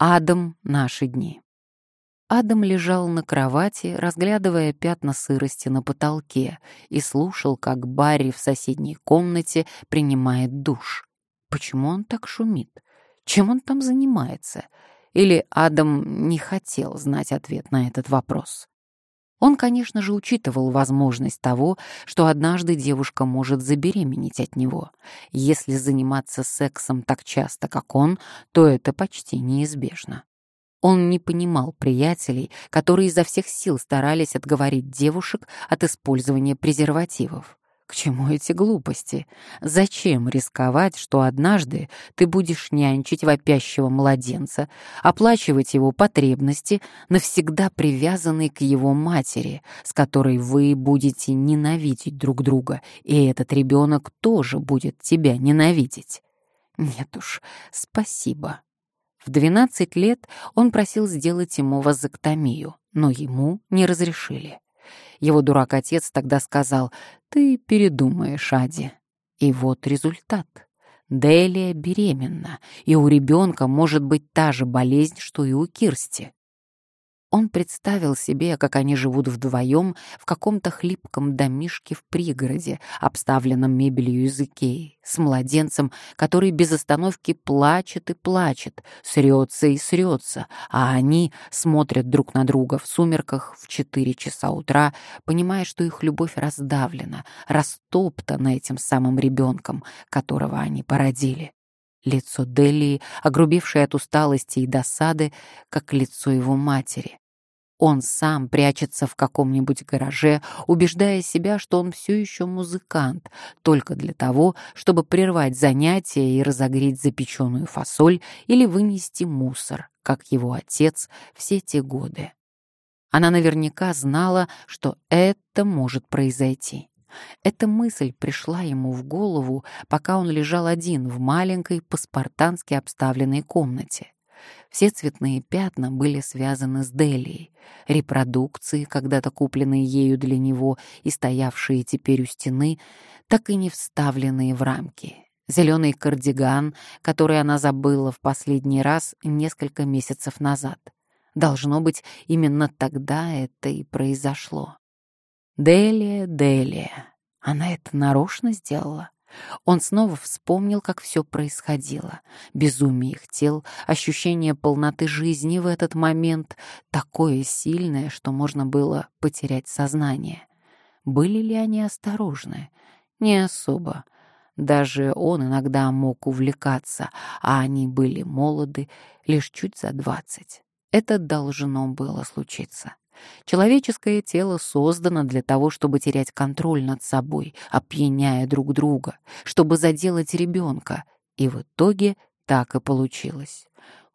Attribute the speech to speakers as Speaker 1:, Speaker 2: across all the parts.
Speaker 1: Адам наши дни. Адам лежал на кровати, разглядывая пятна сырости на потолке, и слушал, как Барри в соседней комнате принимает душ. Почему он так шумит? Чем он там занимается? Или Адам не хотел знать ответ на этот вопрос? Он, конечно же, учитывал возможность того, что однажды девушка может забеременеть от него. Если заниматься сексом так часто, как он, то это почти неизбежно. Он не понимал приятелей, которые изо всех сил старались отговорить девушек от использования презервативов. К чему эти глупости? Зачем рисковать, что однажды ты будешь нянчить вопящего младенца, оплачивать его потребности, навсегда привязанный к его матери, с которой вы будете ненавидеть друг друга, и этот ребенок тоже будет тебя ненавидеть? Нет уж, спасибо. В 12 лет он просил сделать ему вазоктомию, но ему не разрешили. Его дурак-отец тогда сказал «Ты передумаешь, Ади». И вот результат. Делия беременна, и у ребенка может быть та же болезнь, что и у Кирсти. Он представил себе, как они живут вдвоем в каком-то хлипком домишке в пригороде, обставленном мебелью из Икеи, с младенцем, который без остановки плачет и плачет, срется и срется, а они смотрят друг на друга в сумерках в четыре часа утра, понимая, что их любовь раздавлена, растоптана этим самым ребенком, которого они породили. Лицо Делии, огрубевшее от усталости и досады, как лицо его матери. Он сам прячется в каком-нибудь гараже, убеждая себя, что он все еще музыкант, только для того, чтобы прервать занятия и разогреть запеченную фасоль или вынести мусор, как его отец все те годы. Она наверняка знала, что это может произойти. Эта мысль пришла ему в голову, пока он лежал один в маленькой по-спартански обставленной комнате. Все цветные пятна были связаны с Делией. Репродукции, когда-то купленные ею для него и стоявшие теперь у стены, так и не вставленные в рамки. Зеленый кардиган, который она забыла в последний раз несколько месяцев назад. Должно быть, именно тогда это и произошло. Делия, Делия. Она это нарочно сделала? Он снова вспомнил, как все происходило. Безумие их тел, ощущение полноты жизни в этот момент, такое сильное, что можно было потерять сознание. Были ли они осторожны? Не особо. Даже он иногда мог увлекаться, а они были молоды, лишь чуть за двадцать. Это должно было случиться. Человеческое тело создано для того, чтобы терять контроль над собой, опьяняя друг друга, чтобы заделать ребенка. И в итоге так и получилось.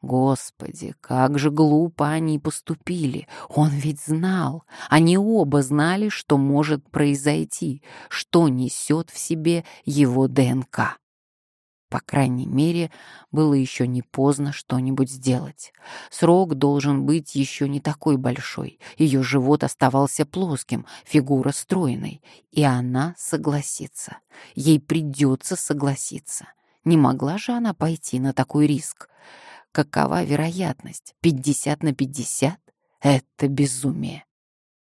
Speaker 1: Господи, как же глупо они поступили. Он ведь знал. Они оба знали, что может произойти, что несет в себе его ДНК. По крайней мере, было еще не поздно что-нибудь сделать. Срок должен быть еще не такой большой. Ее живот оставался плоским, фигура стройной. И она согласится. Ей придется согласиться. Не могла же она пойти на такой риск? Какова вероятность? 50 на 50? Это безумие.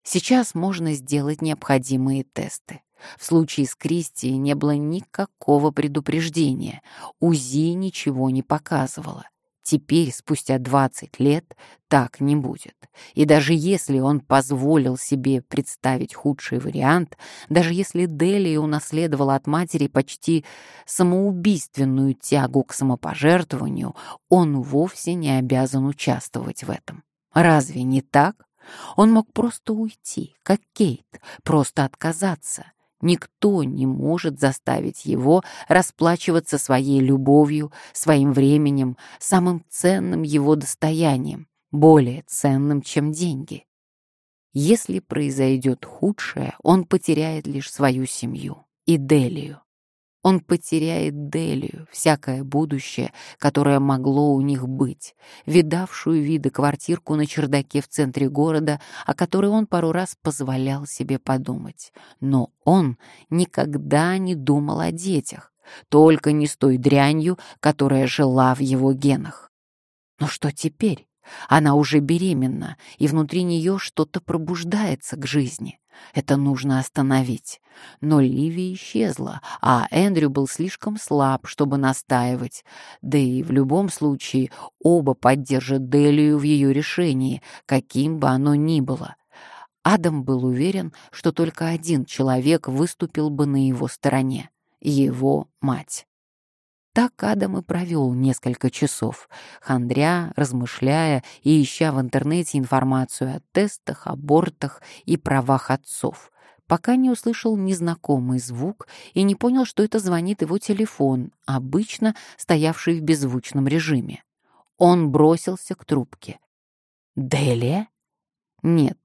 Speaker 1: Сейчас можно сделать необходимые тесты. В случае с Кристи не было никакого предупреждения. УЗИ ничего не показывало. Теперь, спустя 20 лет, так не будет. И даже если он позволил себе представить худший вариант, даже если Дели унаследовала от матери почти самоубийственную тягу к самопожертвованию, он вовсе не обязан участвовать в этом. Разве не так? Он мог просто уйти, как Кейт, просто отказаться. Никто не может заставить его расплачиваться своей любовью, своим временем, самым ценным его достоянием, более ценным, чем деньги. Если произойдет худшее, он потеряет лишь свою семью и Делию. Он потеряет Делию, всякое будущее, которое могло у них быть, видавшую виды квартирку на чердаке в центре города, о которой он пару раз позволял себе подумать. Но он никогда не думал о детях, только не с той дрянью, которая жила в его генах. Но что теперь? Она уже беременна, и внутри нее что-то пробуждается к жизни. Это нужно остановить. Но Ливи исчезла, а Эндрю был слишком слаб, чтобы настаивать. Да и в любом случае оба поддержат Делию в ее решении, каким бы оно ни было. Адам был уверен, что только один человек выступил бы на его стороне — его мать. Так Адам и провел несколько часов, хандря, размышляя и ища в интернете информацию о тестах, абортах и правах отцов, пока не услышал незнакомый звук и не понял, что это звонит его телефон, обычно стоявший в беззвучном режиме. Он бросился к трубке. «Делия?» «Нет,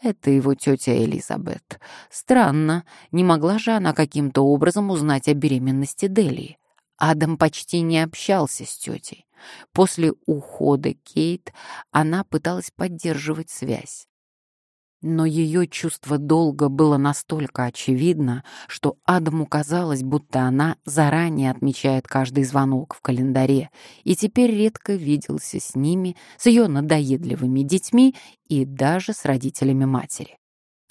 Speaker 1: это его тетя Элизабет. Странно, не могла же она каким-то образом узнать о беременности Делии. Адам почти не общался с тетей. После ухода Кейт она пыталась поддерживать связь. Но ее чувство долга было настолько очевидно, что Адаму казалось, будто она заранее отмечает каждый звонок в календаре и теперь редко виделся с ними, с ее надоедливыми детьми и даже с родителями матери.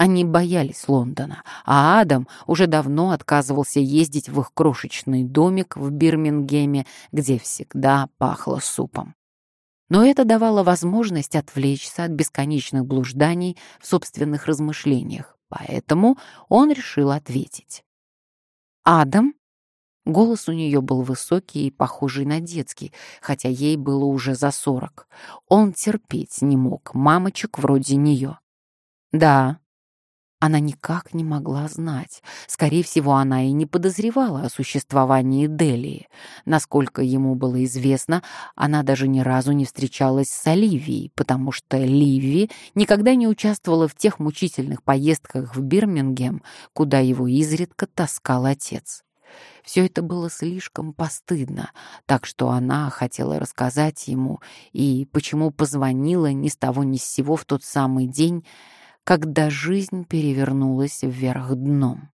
Speaker 1: Они боялись Лондона, а Адам уже давно отказывался ездить в их крошечный домик в Бирмингеме, где всегда пахло супом. Но это давало возможность отвлечься от бесконечных блужданий в собственных размышлениях, поэтому он решил ответить. «Адам?» Голос у нее был высокий и похожий на детский, хотя ей было уже за сорок. Он терпеть не мог мамочек вроде нее. «Да», она никак не могла знать. Скорее всего, она и не подозревала о существовании Делии. Насколько ему было известно, она даже ни разу не встречалась с Оливией, потому что Ливи никогда не участвовала в тех мучительных поездках в Бирмингем, куда его изредка таскал отец. Все это было слишком постыдно, так что она хотела рассказать ему, и почему позвонила ни с того ни с сего в тот самый день, когда жизнь перевернулась вверх дном.